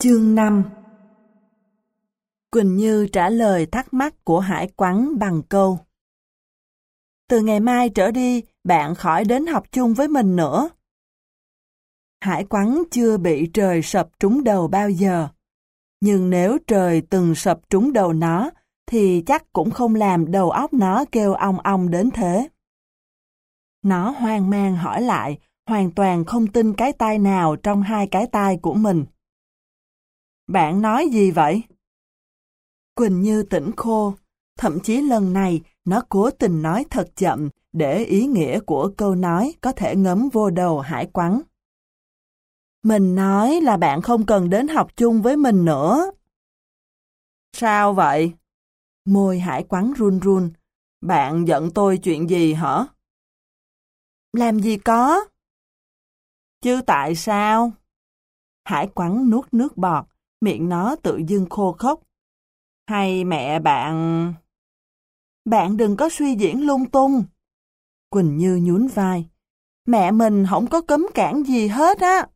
Chương 5 Quỳnh Như trả lời thắc mắc của Hải Quắn bằng câu Từ ngày mai trở đi, bạn khỏi đến học chung với mình nữa. Hải Quắn chưa bị trời sập trúng đầu bao giờ. Nhưng nếu trời từng sập trúng đầu nó, thì chắc cũng không làm đầu óc nó kêu ong ong đến thế. Nó hoang mang hỏi lại, hoàn toàn không tin cái tai nào trong hai cái tai của mình. Bạn nói gì vậy? Quỳnh Như tỉnh khô, thậm chí lần này nó cố tình nói thật chậm để ý nghĩa của câu nói có thể ngấm vô đầu hải quắn. Mình nói là bạn không cần đến học chung với mình nữa. Sao vậy? Môi hải quắn run run. Bạn giận tôi chuyện gì hả? Làm gì có? Chứ tại sao? Hải quắn nuốt nước bọt, miệng nó tự dưng khô khốc. Hay mẹ bạn... Bạn đừng có suy diễn lung tung. Quỳnh Như nhún vai. Mẹ mình không có cấm cản gì hết á.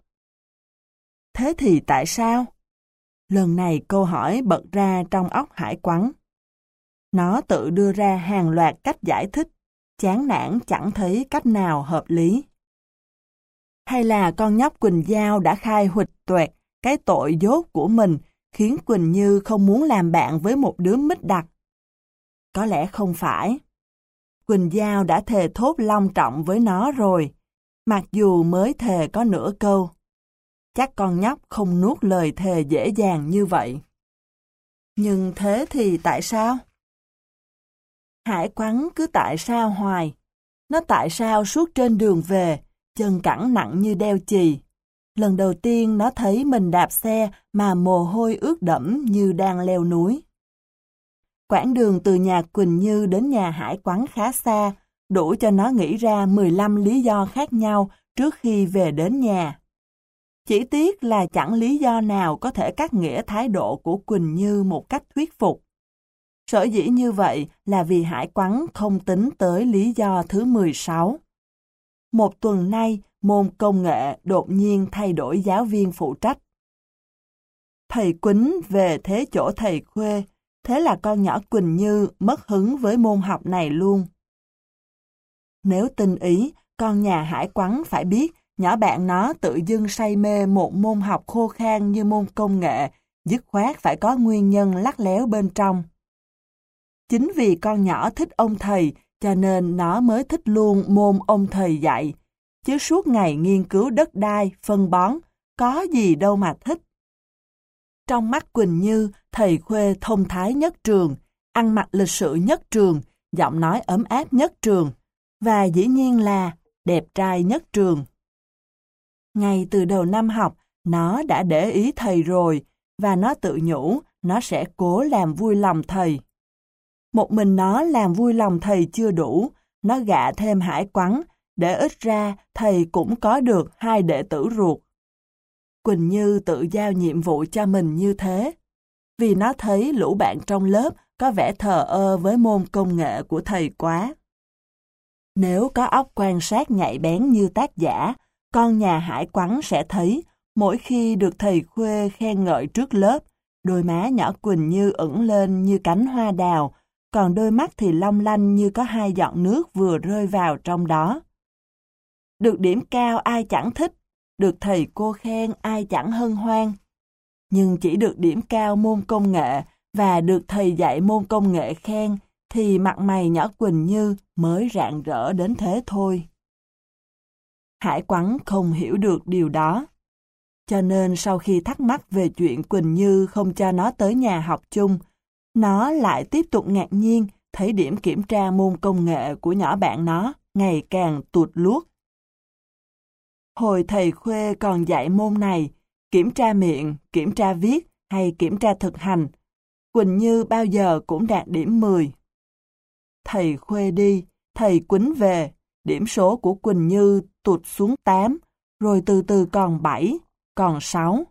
Thế thì tại sao? Lần này câu hỏi bật ra trong óc hải quắn. Nó tự đưa ra hàng loạt cách giải thích, chán nản chẳng thấy cách nào hợp lý. Hay là con nhóc Quỳnh Giao đã khai huỵch tuệt cái tội dốt của mình khiến Quỳnh Như không muốn làm bạn với một đứa mít đặc. Có lẽ không phải. Quỳnh Giao đã thề thốt long trọng với nó rồi, mặc dù mới thề có nửa câu. Chắc con nhóc không nuốt lời thề dễ dàng như vậy. Nhưng thế thì tại sao? Hải quắn cứ tại sao hoài. Nó tại sao suốt trên đường về, chân cẳng nặng như đeo chì. Lần đầu tiên nó thấy mình đạp xe mà mồ hôi ướt đẫm như đang leo núi. Quãng đường từ nhà Quỳnh Như đến nhà Hải Quán khá xa, đủ cho nó nghĩ ra 15 lý do khác nhau trước khi về đến nhà. Chỉ tiếc là chẳng lý do nào có thể cắt nghĩa thái độ của Quỳnh Như một cách thuyết phục. Sở dĩ như vậy là vì Hải Quán không tính tới lý do thứ 16. Một tuần nay, môn công nghệ đột nhiên thay đổi giáo viên phụ trách. Thầy Quýnh về thế chỗ thầy Khuê, thế là con nhỏ Quỳnh Như mất hứng với môn học này luôn. Nếu tình ý, con nhà hải quắn phải biết nhỏ bạn nó tự dưng say mê một môn học khô khan như môn công nghệ, dứt khoát phải có nguyên nhân lắc léo bên trong. Chính vì con nhỏ thích ông thầy, cho nên nó mới thích luôn môn ông thầy dạy, chứ suốt ngày nghiên cứu đất đai, phân bón, có gì đâu mà thích. Trong mắt Quỳnh Như, thầy Khuê thông thái nhất trường, ăn mặc lịch sự nhất trường, giọng nói ấm áp nhất trường, và dĩ nhiên là đẹp trai nhất trường. Ngay từ đầu năm học, nó đã để ý thầy rồi, và nó tự nhủ nó sẽ cố làm vui lòng thầy. Một mình nó làm vui lòng thầy chưa đủ, nó gạ thêm hải quắn, để ít ra thầy cũng có được hai đệ tử ruột. Quỳnh Như tự giao nhiệm vụ cho mình như thế, vì nó thấy lũ bạn trong lớp có vẻ thờ ơ với môn công nghệ của thầy quá. Nếu có óc quan sát nhạy bén như tác giả, con nhà hải quắn sẽ thấy mỗi khi được thầy khuê khen ngợi trước lớp, đôi má nhỏ Quỳnh Như ửng lên như cánh hoa đào, còn đôi mắt thì long lanh như có hai giọt nước vừa rơi vào trong đó. Được điểm cao ai chẳng thích, được thầy cô khen ai chẳng hân hoan. Nhưng chỉ được điểm cao môn công nghệ và được thầy dạy môn công nghệ khen thì mặt mày nhỏ Quỳnh Như mới rạng rỡ đến thế thôi. Hải Quắn không hiểu được điều đó. Cho nên sau khi thắc mắc về chuyện Quỳnh Như không cho nó tới nhà học chung, nó lại tiếp tục ngạc nhiên thấy điểm kiểm tra môn công nghệ của nhỏ bạn nó ngày càng tụt luốt. Hồi thầy Khuê còn dạy môn này, kiểm tra miệng, kiểm tra viết hay kiểm tra thực hành, Quỳnh Như bao giờ cũng đạt điểm 10. Thầy Khuê đi, thầy Quýnh về, điểm số của Quỳnh Như tụt xuống 8, rồi từ từ còn 7, còn 6.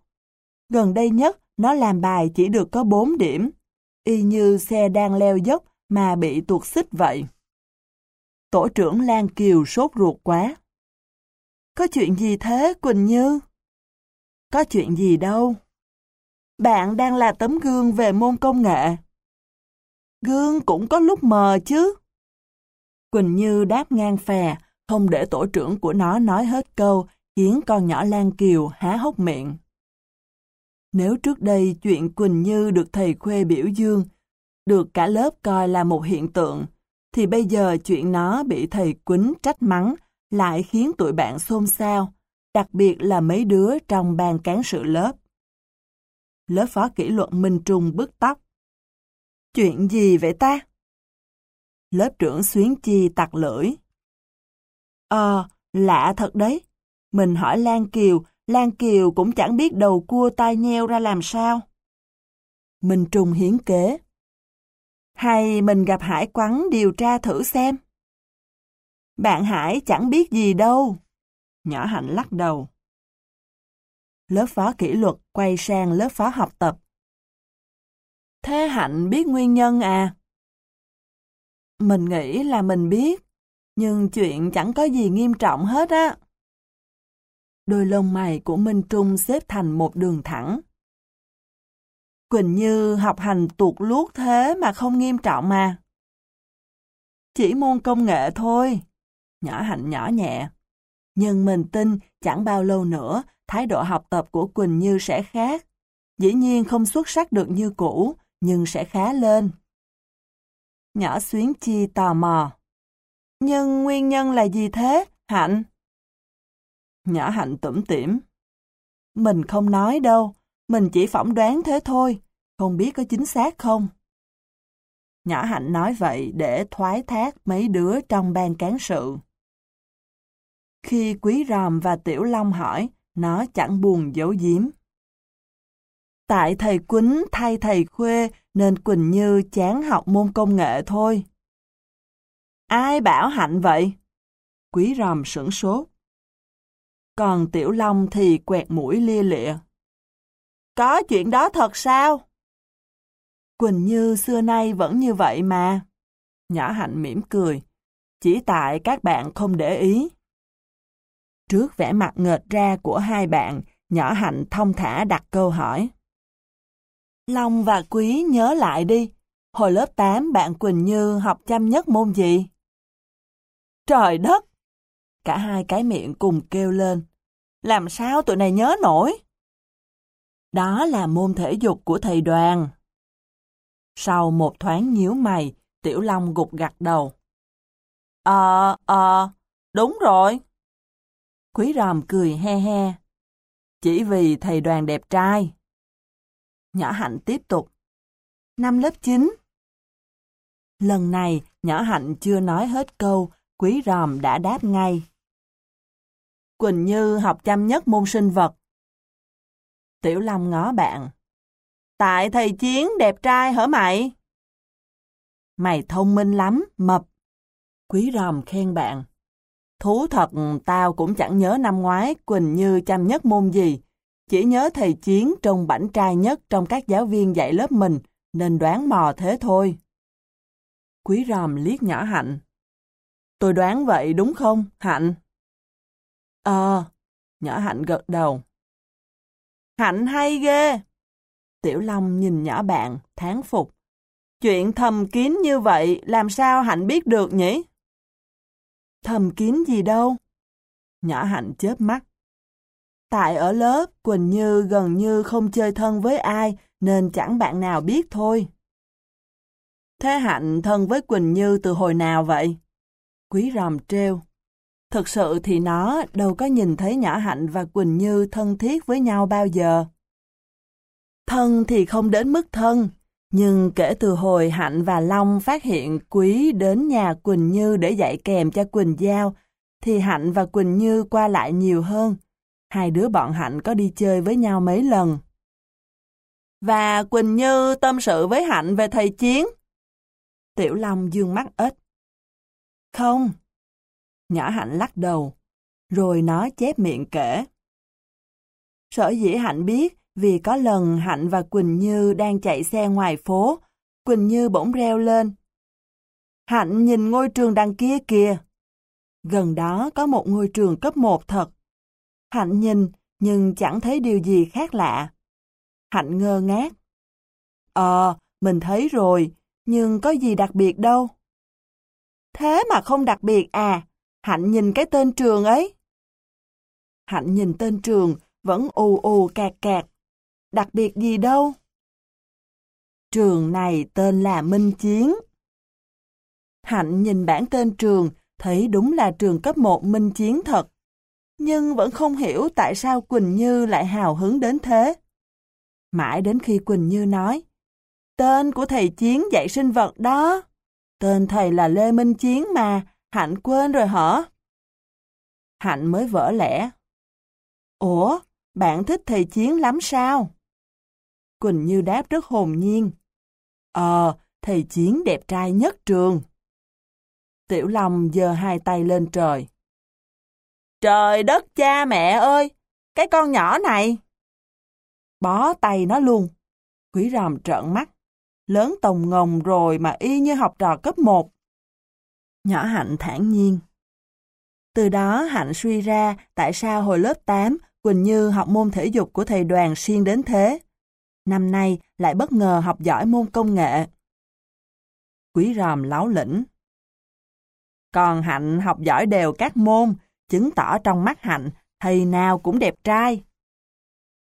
Gần đây nhất, nó làm bài chỉ được có 4 điểm, y như xe đang leo dốc mà bị tuột xích vậy. Tổ trưởng Lan Kiều sốt ruột quá. Có chuyện gì thế, Quỳnh Như? Có chuyện gì đâu. Bạn đang là tấm gương về môn công nghệ. Gương cũng có lúc mờ chứ. Quỳnh Như đáp ngang phè, không để tổ trưởng của nó nói hết câu, khiến con nhỏ Lan Kiều há hốc miệng. Nếu trước đây chuyện Quỳnh Như được thầy Khuê biểu dương, được cả lớp coi là một hiện tượng, thì bây giờ chuyện nó bị thầy Quýnh trách mắng lại khiến tụi bạn xôn xao, đặc biệt là mấy đứa trong ban cán sự lớp. Lớp phó kỷ luật Minh Trung bứt tóc. Chuyện gì vậy ta? Lớp trưởng Xuyến Chi tặc lưỡi. Ờ, lạ thật đấy. Mình hỏi Lan Kiều, Lan Kiều cũng chẳng biết đầu cua tai nheo ra làm sao. Minh Trung hiến kế. Hay mình gặp Hải Quắn điều tra thử xem? Bạn Hải chẳng biết gì đâu. Nhỏ Hạnh lắc đầu. Lớp phó kỷ luật quay sang lớp phó học tập. Thế Hạnh biết nguyên nhân à? Mình nghĩ là mình biết, nhưng chuyện chẳng có gì nghiêm trọng hết á. Đôi lông mày của Minh Trung xếp thành một đường thẳng. Quỳnh Như học hành tuột luốt thế mà không nghiêm trọng mà. Chỉ môn công nghệ thôi. Nhỏ hạnh nhỏ nhẹ. Nhưng mình tin chẳng bao lâu nữa thái độ học tập của Quỳnh Như sẽ khác. Dĩ nhiên không xuất sắc được như cũ, nhưng sẽ khá lên. Nhỏ xuyến chi tò mò. Nhưng nguyên nhân là gì thế, Hạnh? Nhỏ Hạnh tủm tỉm. Mình không nói đâu, mình chỉ phỏng đoán thế thôi, không biết có chính xác không. Nhỏ Hạnh nói vậy để thoái thác mấy đứa trong ban cán sự. Khi Quý Ròm và Tiểu Long hỏi, nó chẳng buồn giấu giếm. Tại thầy Quýnh thay thầy Khuê nên Quỳnh Như chán học môn công nghệ thôi. Ai bảo Hạnh vậy? Quý Ròm sửng sốt. Còn Tiểu Long thì quẹt mũi lia lịa. Có chuyện đó thật sao? Quỳnh Như xưa nay vẫn như vậy mà. Nhỏ Hạnh mỉm cười. Chỉ tại các bạn không để ý. Trước vẻ mặt ngợt ra của hai bạn, nhỏ Hạnh thông thả đặt câu hỏi. Long và Quý nhớ lại đi. Hồi lớp 8 bạn Quỳnh Như học chăm nhất môn gì? Trời đất! Cả hai cái miệng cùng kêu lên. Làm sao tụi này nhớ nổi? Đó là môn thể dục của thầy đoàn. Sau một thoáng nhíu mày, Tiểu Long gục gặt đầu. Ờ, ờ, đúng rồi. Quý ròm cười he he. Chỉ vì thầy đoàn đẹp trai. Nhỏ Hạnh tiếp tục. Năm lớp 9. Lần này, nhỏ Hạnh chưa nói hết câu, quý ròm đã đáp ngay. Quỳnh Như học chăm nhất môn sinh vật. Tiểu Long ngó bạn. Tại thầy Chiến đẹp trai hả mày? Mày thông minh lắm, mập. Quý ròm khen bạn. Thú thật, tao cũng chẳng nhớ năm ngoái Quỳnh Như chăm nhất môn gì. Chỉ nhớ thầy Chiến trông bảnh trai nhất trong các giáo viên dạy lớp mình, nên đoán mò thế thôi. Quý ròm liếc nhỏ Hạnh. Tôi đoán vậy đúng không, Hạnh? Ờ, nhỏ Hạnh gật đầu. Hạnh hay ghê. Tiểu Long nhìn nhỏ bạn, tháng phục. Chuyện thầm kín như vậy, làm sao Hạnh biết được nhỉ? Thầm kín gì đâu? Nhỏ Hạnh chớp mắt. Tại ở lớp, Quỳnh Như gần như không chơi thân với ai, nên chẳng bạn nào biết thôi. Thế Hạnh thân với Quỳnh Như từ hồi nào vậy? Quý ròm treo. Thực sự thì nó đâu có nhìn thấy nhỏ Hạnh và Quỳnh Như thân thiết với nhau bao giờ. Thân thì không đến mức thân, nhưng kể từ hồi Hạnh và Long phát hiện Quý đến nhà Quỳnh Như để dạy kèm cho Quỳnh Giao, thì Hạnh và Quỳnh Như qua lại nhiều hơn. Hai đứa bọn Hạnh có đi chơi với nhau mấy lần. Và Quỳnh Như tâm sự với Hạnh về thầy Chiến. Tiểu Long dương mắt ít. Không. Nhỏ Hạnh lắc đầu, rồi nó chép miệng kể. Sở dĩ Hạnh biết vì có lần Hạnh và Quỳnh Như đang chạy xe ngoài phố, Quỳnh Như bỗng reo lên. Hạnh nhìn ngôi trường đằng kia kìa. Gần đó có một ngôi trường cấp 1 thật. Hạnh nhìn, nhưng chẳng thấy điều gì khác lạ. Hạnh ngơ ngác. Ờ, mình thấy rồi, nhưng có gì đặc biệt đâu. Thế mà không đặc biệt à, Hạnh nhìn cái tên trường ấy. Hạnh nhìn tên trường, vẫn ù ù cạc cạc. Đặc biệt gì đâu. Trường này tên là Minh Chiến. Hạnh nhìn bản tên trường, thấy đúng là trường cấp 1 Minh Chiến thật. Nhưng vẫn không hiểu tại sao Quỳnh Như lại hào hứng đến thế. Mãi đến khi Quỳnh Như nói, tên của thầy Chiến dạy sinh vật đó. Tên thầy là Lê Minh Chiến mà, Hạnh quên rồi hả? Hạnh mới vỡ lẽ. Ủa, bạn thích thầy Chiến lắm sao? Quỳnh Như đáp rất hồn nhiên. Ờ, thầy Chiến đẹp trai nhất trường. Tiểu Long giơ hai tay lên trời. Trời đất cha mẹ ơi, cái con nhỏ này. Bó tay nó luôn. Quý ròm trợn mắt. Lớn tồng ngồng rồi mà y như học trò cấp 1. Nhỏ Hạnh thản nhiên. Từ đó Hạnh suy ra tại sao hồi lớp 8 Quỳnh Như học môn thể dục của thầy đoàn siêng đến thế. Năm nay lại bất ngờ học giỏi môn công nghệ. Quý ròm láo lĩnh. Còn Hạnh học giỏi đều các môn, chứng tỏ trong mắt Hạnh, thầy nào cũng đẹp trai.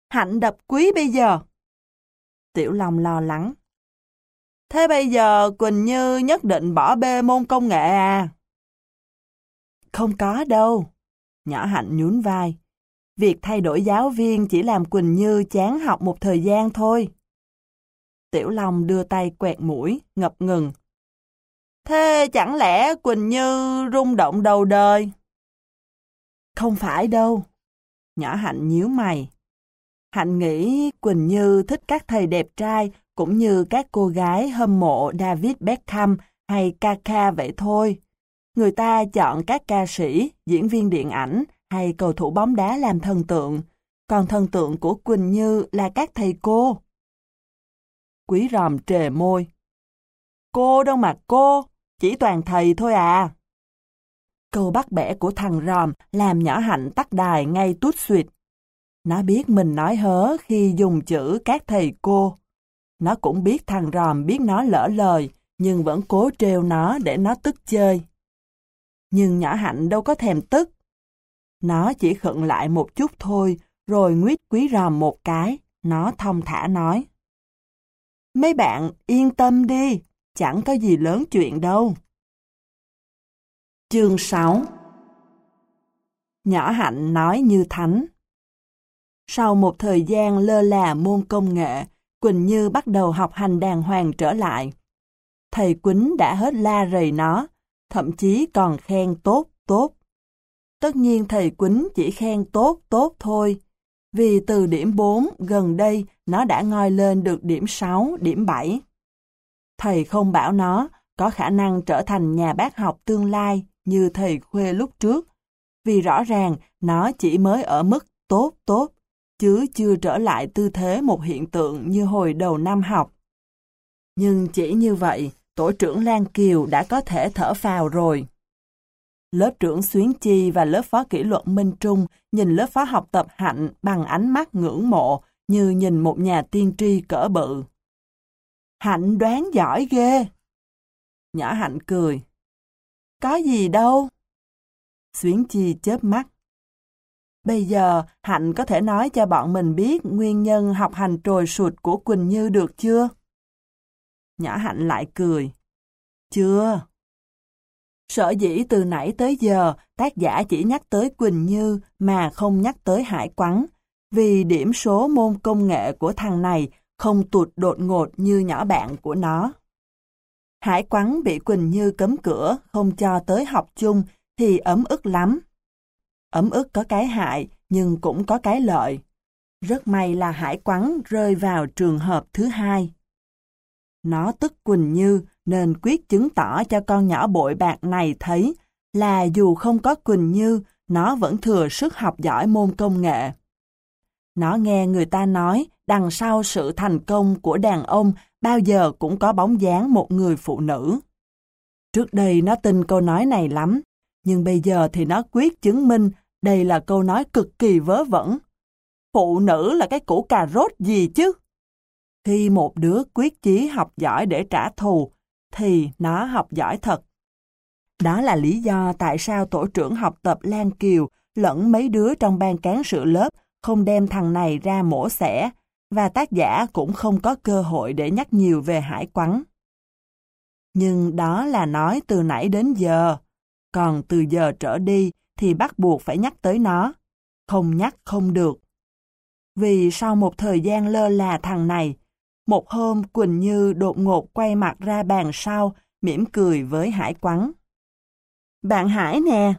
Hạnh đập quý bây giờ. Tiểu Long lo lắng. Thế bây giờ Quỳnh Như nhất định bỏ bê môn công nghệ à? Không có đâu. Nhỏ Hạnh nhún vai. Việc thay đổi giáo viên chỉ làm Quỳnh Như chán học một thời gian thôi. Tiểu Long đưa tay quẹt mũi, ngập ngừng. Thế chẳng lẽ Quỳnh Như rung động đầu đời? Không phải đâu. Nhỏ Hạnh nhíu mày. Hạnh nghĩ Quỳnh Như thích các thầy đẹp trai cũng như các cô gái hâm mộ David Beckham hay Kaka vậy thôi. Người ta chọn các ca sĩ, diễn viên điện ảnh hay cầu thủ bóng đá làm thần tượng, còn thần tượng của Quỳnh Như là các thầy cô. Quý ròm trề môi. Cô đâu mà cô, chỉ toàn thầy thôi à. Câu bắt bẻ của thằng ròm làm nhỏ hạnh tắt đài ngay tút suyệt. Nó biết mình nói hớ khi dùng chữ các thầy cô. Nó cũng biết thằng ròm biết nó lỡ lời, nhưng vẫn cố trêu nó để nó tức chơi. Nhưng nhỏ hạnh đâu có thèm tức. Nó chỉ khựng lại một chút thôi, rồi nguyết quý ròm một cái, nó thông thả nói. Mấy bạn yên tâm đi, chẳng có gì lớn chuyện đâu. Chương 6 Nhỏ Hạnh nói như thánh Sau một thời gian lơ là môn công nghệ, Quỳnh Như bắt đầu học hành đàng hoàng trở lại. Thầy Quýnh đã hết la rầy nó, thậm chí còn khen tốt, tốt. Tất nhiên thầy Quýnh chỉ khen tốt, tốt thôi, vì từ điểm 4 gần đây nó đã ngoi lên được điểm 6, điểm 7. Thầy không bảo nó có khả năng trở thành nhà bác học tương lai như thầy Khuê lúc trước, vì rõ ràng nó chỉ mới ở mức tốt tốt, chứ chưa trở lại tư thế một hiện tượng như hồi đầu năm học. Nhưng chỉ như vậy, tổ trưởng Lan Kiều đã có thể thở phào rồi. Lớp trưởng Xuyến Chi và lớp phó kỷ luật Minh Trung nhìn lớp phó học tập hạnh bằng ánh mắt ngưỡng mộ, như nhìn một nhà tiên tri cỡ bự. Hạnh đoán giỏi ghê. Nhỏ Hạnh cười. Có gì đâu. Xuyến Chi chớp mắt. Bây giờ, Hạnh có thể nói cho bọn mình biết nguyên nhân học hành trồi sụt của Quỳnh Như được chưa? Nhỏ Hạnh lại cười. Chưa. Sở dĩ từ nãy tới giờ, tác giả chỉ nhắc tới Quỳnh Như mà không nhắc tới Hải Quắn, vì điểm số môn công nghệ của thằng này không tụt đột ngột như nhỏ bạn của nó. Hải Quắn bị Quỳnh Như cấm cửa, không cho tới học chung thì ấm ức lắm. Ấm ức có cái hại, nhưng cũng có cái lợi. Rất may là Hải Quắn rơi vào trường hợp thứ hai. Nó tức Quỳnh Như nên quyết chứng tỏ cho con nhỏ bội bạc này thấy là dù không có Quỳnh Như, nó vẫn thừa sức học giỏi môn công nghệ. Nó nghe người ta nói đằng sau sự thành công của đàn ông bao giờ cũng có bóng dáng một người phụ nữ. Trước đây nó tin câu nói này lắm, nhưng bây giờ thì nó quyết chứng minh đây là câu nói cực kỳ vớ vẩn. Phụ nữ là cái củ cà rốt gì chứ? Khi một đứa quyết chí học giỏi để trả thù, thì nó học giỏi thật. Đó là lý do tại sao tổ trưởng học tập Lan Kiều lẫn mấy đứa trong ban cán sự lớp không đem thằng này ra mổ xẻ, và tác giả cũng không có cơ hội để nhắc nhiều về hải quắn. Nhưng đó là nói từ nãy đến giờ, còn từ giờ trở đi thì bắt buộc phải nhắc tới nó, không nhắc không được. Vì sau một thời gian lơ là thằng này, một hôm Quỳnh Như đột ngột quay mặt ra bàn sau, mỉm cười với Hải Quắn. Bạn Hải nè!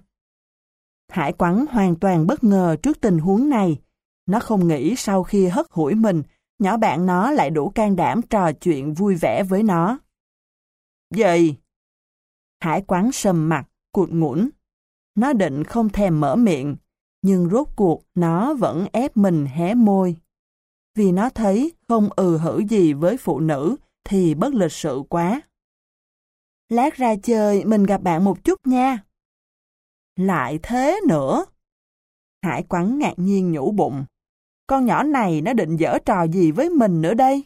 Hải Quắn hoàn toàn bất ngờ trước tình huống này. Nó không nghĩ sau khi hất hủi mình, nhỏ bạn nó lại đủ can đảm trò chuyện vui vẻ với nó. Gì? Hải Quắn sầm mặt, cuột ngủn. Nó định không thèm mở miệng, nhưng rốt cuộc nó vẫn ép mình hé môi. Vì nó thấy không ừ hử gì với phụ nữ thì bất lịch sự quá. Lát ra chơi mình gặp bạn một chút nha. Lại thế nữa. Hải quắn ngạc nhiên nhủ bụng. Con nhỏ này nó định dở trò gì với mình nữa đây?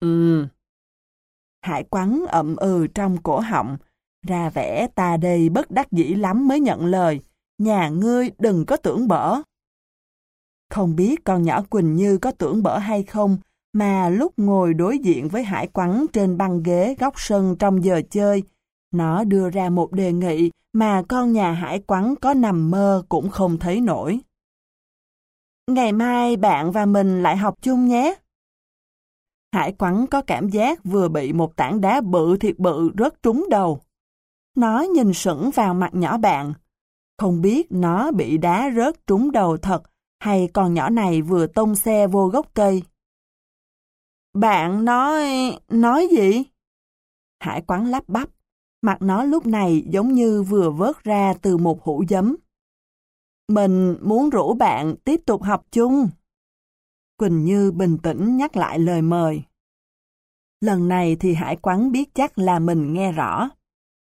Ừ. Hải quắn ậm ừ trong cổ họng, ra vẻ ta đây bất đắc dĩ lắm mới nhận lời. Nhà ngươi đừng có tưởng bở. Không biết con nhỏ Quỳnh Như có tưởng bở hay không, mà lúc ngồi đối diện với Hải Quắn trên băng ghế góc sân trong giờ chơi, nó đưa ra một đề nghị mà con nhà Hải Quắn có nằm mơ cũng không thấy nổi. Ngày mai bạn và mình lại học chung nhé. Hải Quắn có cảm giác vừa bị một tảng đá bự thiệt bự rớt trúng đầu. Nó nhìn sững vào mặt nhỏ bạn. Không biết nó bị đá rớt trúng đầu thật hay con nhỏ này vừa tông xe vô gốc cây. Bạn nói... nói gì? Hải quán lắp bắp. Mặt nó lúc này giống như vừa vớt ra từ một hũ giấm. Mình muốn rủ bạn tiếp tục học chung. Quỳnh Như bình tĩnh nhắc lại lời mời. Lần này thì Hải Quán biết chắc là mình nghe rõ.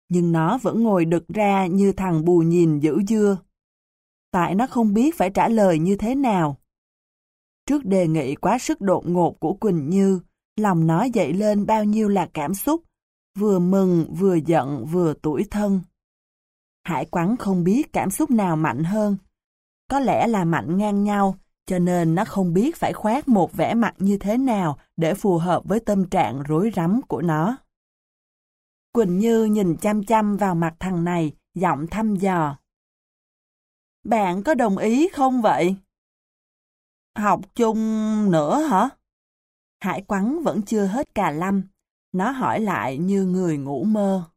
Nhưng nó vẫn ngồi đực ra như thằng bù nhìn giữ dưa. Tại nó không biết phải trả lời như thế nào. Trước đề nghị quá sức đột ngột của Quỳnh Như, lòng nó dậy lên bao nhiêu là cảm xúc, vừa mừng, vừa giận, vừa tủi thân. Hải quắn không biết cảm xúc nào mạnh hơn. Có lẽ là mạnh ngang nhau, cho nên nó không biết phải khoác một vẻ mặt như thế nào để phù hợp với tâm trạng rối rắm của nó. Quỳnh Như nhìn chăm chăm vào mặt thằng này, giọng thăm dò. Bạn có đồng ý không vậy? Học chung nữa hả? Hải quắn vẫn chưa hết cà lâm. Nó hỏi lại như người ngủ mơ.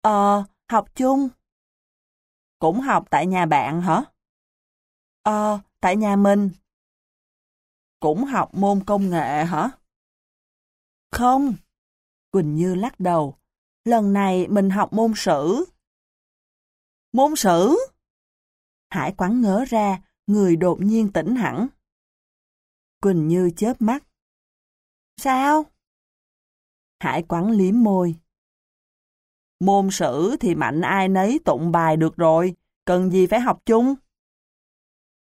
Ờ, học chung. Cũng học tại nhà bạn hả? Ờ, tại nhà mình. Cũng học môn công nghệ hả? Không. Quỳnh Như lắc đầu. Lần này mình học môn sử. Môn sử? Hải Quán ngớ ra, người đột nhiên tỉnh hẳn. Quỳnh Như chớp mắt. Sao? Hải quắn liếm môi. Môn sử thì mạnh ai nấy tụng bài được rồi, cần gì phải học chung?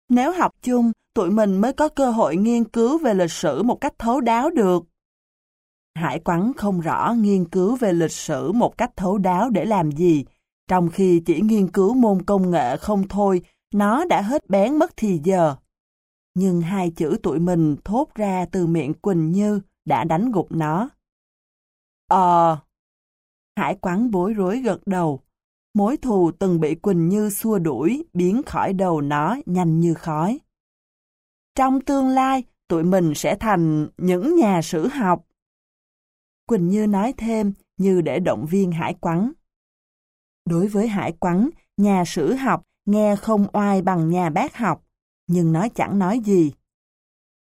Nếu học chung, tụi mình mới có cơ hội nghiên cứu về lịch sử một cách thấu đáo được. Hải quắn không rõ nghiên cứu về lịch sử một cách thấu đáo để làm gì, trong khi chỉ nghiên cứu môn công nghệ không thôi, nó đã hết bén mất thì giờ. Nhưng hai chữ tụi mình thốt ra từ miệng Quỳnh Như đã đánh gục nó. Ờ. Hải Quán bối rối gật đầu. Mối thù từng bị Quỳnh Như xua đuổi biến khỏi đầu nó nhanh như khói. Trong tương lai, tụi mình sẽ thành những nhà sử học. Quỳnh Như nói thêm như để động viên Hải Quắn. Đối với Hải Quắn, nhà sử học nghe không oai bằng nhà bác học, nhưng nó chẳng nói gì.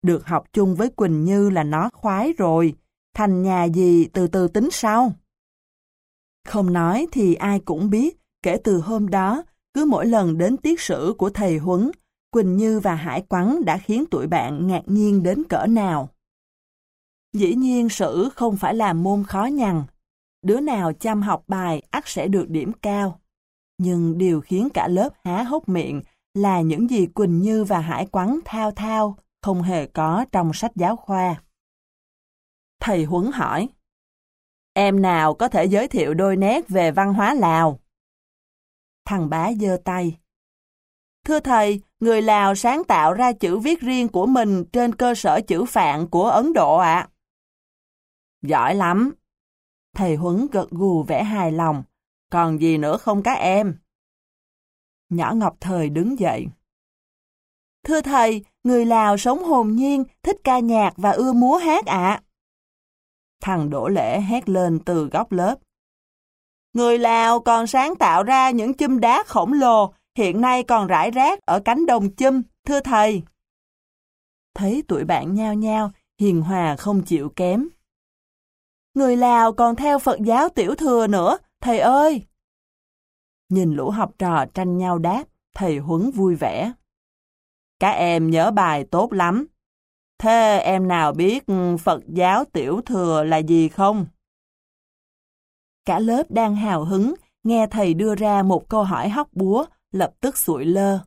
Được học chung với Quỳnh Như là nó khoái rồi, thành nhà gì từ từ tính sau. Không nói thì ai cũng biết, kể từ hôm đó, cứ mỗi lần đến tiết sử của thầy Huấn, Quỳnh Như và Hải Quắn đã khiến tụi bạn ngạc nhiên đến cỡ nào. Dĩ nhiên sử không phải là môn khó nhằn. Đứa nào chăm học bài ắt sẽ được điểm cao. Nhưng điều khiến cả lớp há hốc miệng là những gì Quỳnh Như và Hải Quắn thao thao không hề có trong sách giáo khoa. Thầy Huấn hỏi. Em nào có thể giới thiệu đôi nét về văn hóa Lào? Thằng bá giơ tay. Thưa thầy, người Lào sáng tạo ra chữ viết riêng của mình trên cơ sở chữ phạn của Ấn Độ ạ. Giỏi lắm. Thầy Huấn gật gù vẻ hài lòng. Còn gì nữa không các em? Nhỏ Ngọc Thời đứng dậy. Thưa thầy, người Lào sống hồn nhiên, thích ca nhạc và ưa múa hát ạ. Thằng Đỗ Lễ hét lên từ góc lớp. Người Lào còn sáng tạo ra những chum đá khổng lồ, hiện nay còn rải rác ở cánh đồng chum, thưa thầy. Thấy tụi bạn nhao nhao, hiền hòa không chịu kém. Người Lào còn theo Phật giáo tiểu thừa nữa, thầy ơi! Nhìn lũ học trò tranh nhau đáp, thầy Huấn vui vẻ. Các em nhớ bài tốt lắm. Thế em nào biết ừ, Phật giáo tiểu thừa là gì không? Cả lớp đang hào hứng, nghe thầy đưa ra một câu hỏi hóc búa, lập tức sụi lơ.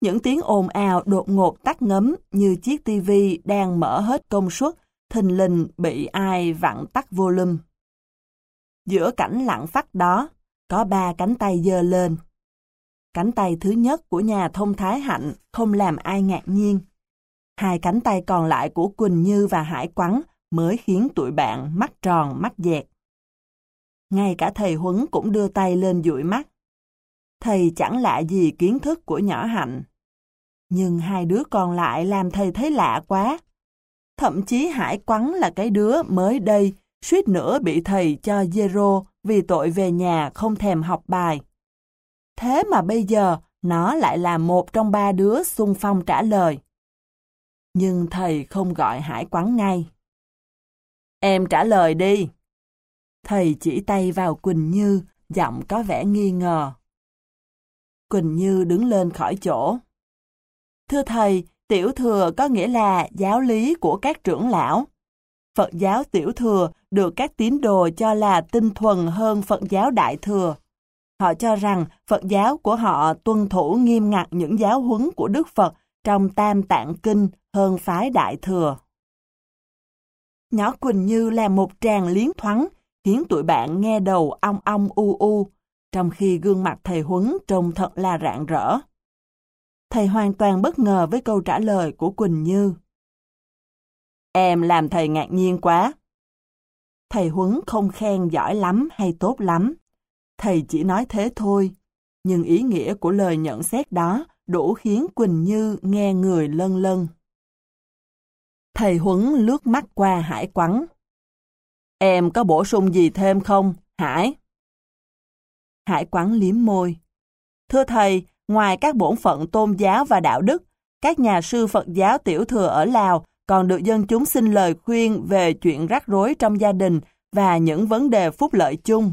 Những tiếng ồn ào đột ngột tắt ngấm như chiếc tivi đang mở hết công suất, thình lình bị ai vặn tắt volume. Giữa cảnh lặng phát đó, có ba cánh tay dơ lên. Cánh tay thứ nhất của nhà thông Thái Hạnh không làm ai ngạc nhiên. Hai cánh tay còn lại của Quỳnh Như và Hải Quắn mới khiến tụi bạn mắt tròn mắt dẹt. Ngay cả thầy Huấn cũng đưa tay lên dụi mắt. Thầy chẳng lạ gì kiến thức của nhỏ Hạnh. Nhưng hai đứa còn lại làm thầy thấy lạ quá. Thậm chí Hải Quắn là cái đứa mới đây, suýt nữa bị thầy cho zero vì tội về nhà không thèm học bài. Thế mà bây giờ nó lại là một trong ba đứa xung phong trả lời. Nhưng thầy không gọi Hải Quán ngay. Em trả lời đi. Thầy chỉ tay vào Quỳnh Như, giọng có vẻ nghi ngờ. Quỳnh Như đứng lên khỏi chỗ. Thưa thầy, tiểu thừa có nghĩa là giáo lý của các trưởng lão. Phật giáo tiểu thừa được các tín đồ cho là tinh thuần hơn Phật giáo đại thừa. Họ cho rằng Phật giáo của họ tuân thủ nghiêm ngặt những giáo huấn của Đức Phật trong Tam Tạng Kinh hơn phái đại thừa. Nhỏ Quỳnh Như làm một tràng liến thoáng, khiến tụi bạn nghe đầu ong ong u u, trong khi gương mặt thầy Huấn trông thật là rạng rỡ. Thầy hoàn toàn bất ngờ với câu trả lời của Quỳnh Như. Em làm thầy ngạc nhiên quá. Thầy Huấn không khen giỏi lắm hay tốt lắm. Thầy chỉ nói thế thôi. Nhưng ý nghĩa của lời nhận xét đó đủ khiến Quỳnh Như nghe người lân lân. Thầy Huấn lướt mắt qua Hải Quắn. Em có bổ sung gì thêm không, Hải? Hải Quắn liếm môi. Thưa thầy, ngoài các bổn phận tôn giáo và đạo đức, các nhà sư Phật giáo tiểu thừa ở Lào còn được dân chúng xin lời khuyên về chuyện rắc rối trong gia đình và những vấn đề phúc lợi chung.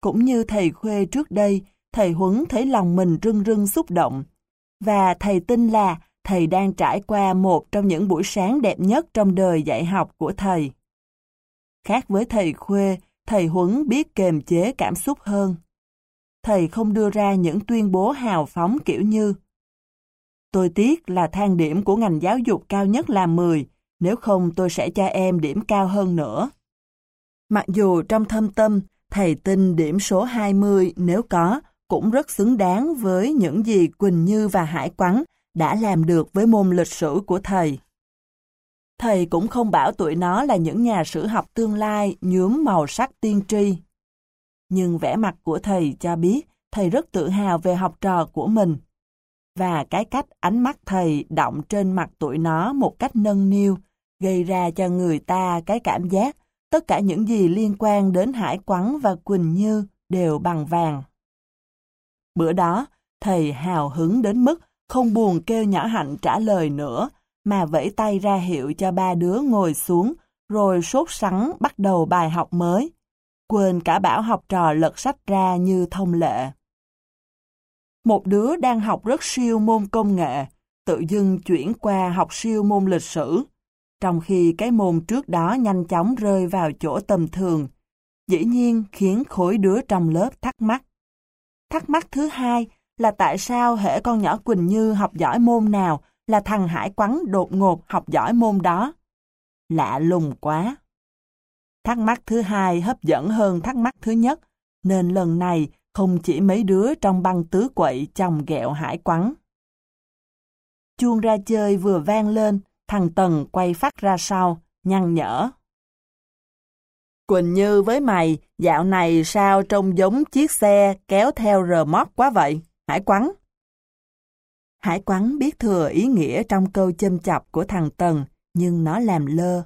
Cũng như thầy Khuê trước đây, thầy Huấn thấy lòng mình rưng rưng xúc động. Và thầy tin là thầy đang trải qua một trong những buổi sáng đẹp nhất trong đời dạy học của thầy. Khác với thầy Khuê, thầy Huấn biết kềm chế cảm xúc hơn. Thầy không đưa ra những tuyên bố hào phóng kiểu như Tôi tiếc là thang điểm của ngành giáo dục cao nhất là 10, nếu không tôi sẽ cho em điểm cao hơn nữa. Mặc dù trong thâm tâm, thầy tin điểm số 20 nếu có, cũng rất xứng đáng với những gì Quỳnh Như và Hải Quắn đã làm được với môn lịch sử của thầy. Thầy cũng không bảo tụi nó là những nhà sử học tương lai nhuốm màu sắc tiên tri. Nhưng vẻ mặt của thầy cho biết thầy rất tự hào về học trò của mình. Và cái cách ánh mắt thầy động trên mặt tụi nó một cách nâng niu, gây ra cho người ta cái cảm giác tất cả những gì liên quan đến Hải Quắn và Quỳnh Như đều bằng vàng. Bữa đó, thầy hào hứng đến mức không buồn kêu nhỏ hạnh trả lời nữa, mà vẫy tay ra hiệu cho ba đứa ngồi xuống, rồi sốt sắng bắt đầu bài học mới. Quên cả bảo học trò lật sách ra như thông lệ. Một đứa đang học rất siêu môn công nghệ, tự dưng chuyển qua học siêu môn lịch sử, trong khi cái môn trước đó nhanh chóng rơi vào chỗ tầm thường, dĩ nhiên khiến khối đứa trong lớp thắc mắc. Thắc mắc thứ hai là tại sao hệ con nhỏ Quỳnh Như học giỏi môn nào là thằng Hải Quắn đột ngột học giỏi môn đó. lạ lùng quá. Thắc mắc thứ hai hấp dẫn hơn thắc mắc thứ nhất, nên lần này không chỉ mấy đứa trong băng tứ quậy chồng ghẹo hải quắn. Chuông ra chơi vừa vang lên, thằng Tần quay phát ra sau, nhăn nhở. Quỳnh Như với mày, dạo này sao trông giống chiếc xe kéo theo rờ mót quá vậy, hải quắn. Hải quắn biết thừa ý nghĩa trong câu châm chọc của thằng Tần, nhưng nó làm lơ.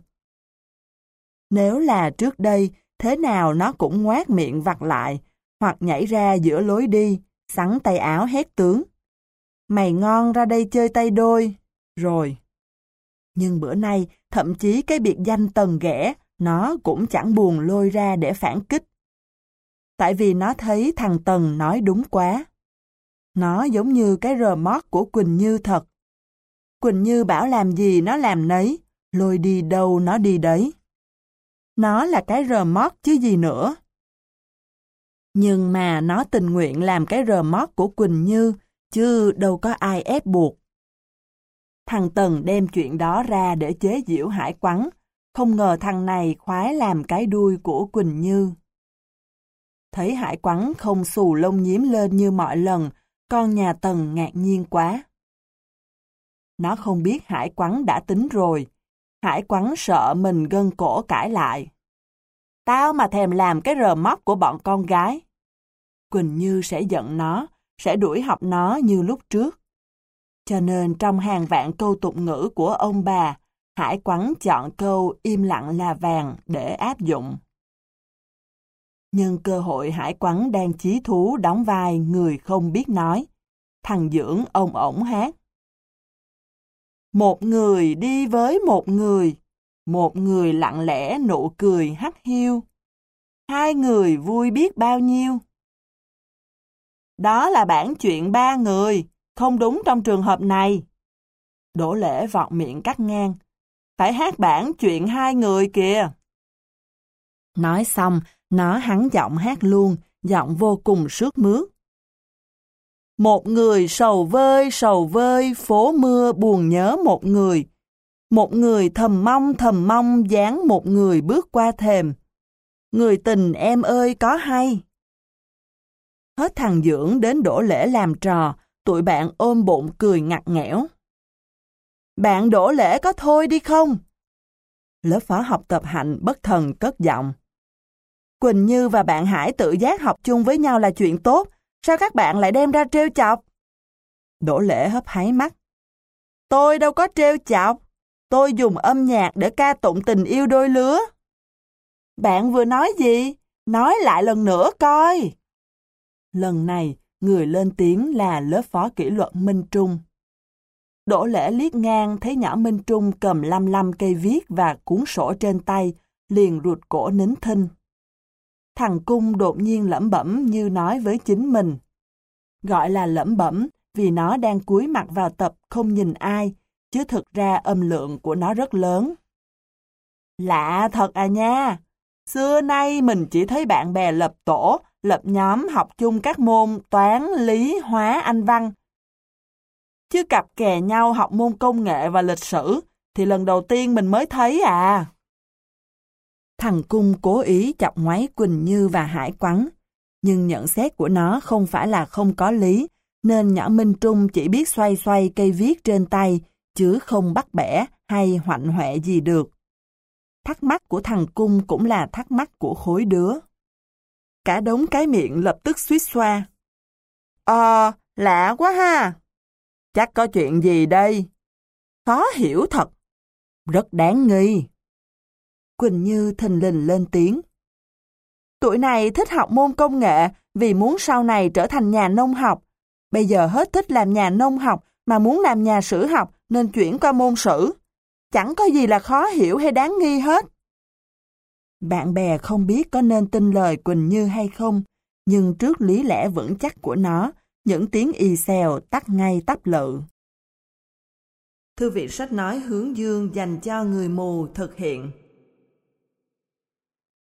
Nếu là trước đây, thế nào nó cũng ngoát miệng vặt lại, hoặc nhảy ra giữa lối đi, sắn tay áo hét tướng. Mày ngon ra đây chơi tay đôi, rồi. Nhưng bữa nay, thậm chí cái biệt danh tần ghẻ, nó cũng chẳng buồn lôi ra để phản kích. Tại vì nó thấy thằng Tần nói đúng quá. Nó giống như cái rờ mót của Quỳnh Như thật. Quỳnh Như bảo làm gì nó làm nấy, lôi đi đâu nó đi đấy. Nó là cái rờ mót chứ gì nữa. Nhưng mà nó tình nguyện làm cái rờ mót của Quỳnh Như, chứ đâu có ai ép buộc. Thằng Tần đem chuyện đó ra để chế giễu hải quắn, không ngờ thằng này khoái làm cái đuôi của Quỳnh Như. Thấy hải quắn không xù lông nhiếm lên như mọi lần, con nhà Tần ngạc nhiên quá. Nó không biết hải quắn đã tính rồi. Hải quắn sợ mình gân cổ cãi lại. Tao mà thèm làm cái rờ móc của bọn con gái. Quỳnh Như sẽ giận nó, sẽ đuổi học nó như lúc trước. Cho nên trong hàng vạn câu tục ngữ của ông bà, Hải quắn chọn câu im lặng là vàng để áp dụng. Nhưng cơ hội hải quắn đang chí thú đóng vai người không biết nói. Thằng dưỡng ông ổng hát. Một người đi với một người, một người lặng lẽ nụ cười hắt hiu. Hai người vui biết bao nhiêu. Đó là bản chuyện ba người, không đúng trong trường hợp này. Đỗ lễ vọt miệng cắt ngang. Phải hát bản chuyện hai người kìa. Nói xong, nó hắn giọng hát luôn, giọng vô cùng sướt mướt. Một người sầu vơi sầu vơi, phố mưa buồn nhớ một người. Một người thầm mong thầm mong dáng một người bước qua thềm. Người tình em ơi có hay. Hết thằng dưỡng đến đổ lễ làm trò, tụi bạn ôm bụng cười ngặt nghẽo. Bạn đổ lễ có thôi đi không? Lớp phó học tập hạnh bất thần cất giọng. Quỳnh Như và bạn Hải tự giác học chung với nhau là chuyện tốt, sao các bạn lại đem ra trêu chọc? Đỗ lễ hấp háy mắt. Tôi đâu có trêu chọc, tôi dùng âm nhạc để ca tụng tình yêu đôi lứa. Bạn vừa nói gì? Nói lại lần nữa coi. Lần này, người lên tiếng là lớp phó kỷ luật Minh Trung. Đỗ lễ liếc ngang thấy nhỏ Minh Trung cầm lăm lăm cây viết và cuốn sổ trên tay, liền rụt cổ nín thinh. Thằng cung đột nhiên lẩm bẩm như nói với chính mình. Gọi là lẩm bẩm vì nó đang cúi mặt vào tập không nhìn ai, chứ thực ra âm lượng của nó rất lớn. Lạ thật à nha! Xưa nay mình chỉ thấy bạn bè lập tổ, lập nhóm học chung các môn toán, lý, hóa, anh văn. Chứ cặp kè nhau học môn công nghệ và lịch sử thì lần đầu tiên mình mới thấy à. Thằng Cung cố ý chọc ngoáy Quỳnh Như và Hải Quắn, nhưng nhận xét của nó không phải là không có lý, nên nhỏ Minh Trung chỉ biết xoay xoay cây viết trên tay, chứ không bắt bẻ hay hoạnh hoẹ gì được. Thắc mắc của thằng Cung cũng là thắc mắc của khối đứa. Cả đống cái miệng lập tức suýt xoa. Ờ, lạ quá ha. Chắc có chuyện gì đây? Khó hiểu thật. Rất đáng nghi. Quỳnh Như thình lình lên tiếng. Tuổi này thích học môn công nghệ vì muốn sau này trở thành nhà nông học. Bây giờ hết thích làm nhà nông học mà muốn làm nhà sử học nên chuyển qua môn sử. Chẳng có gì là khó hiểu hay đáng nghi hết. Bạn bè không biết có nên tin lời Quỳnh Như hay không, nhưng trước lý lẽ vững chắc của nó, những tiếng y xèo tắt ngay tắp lự. Thư viện sách nói hướng dương dành cho người mù thực hiện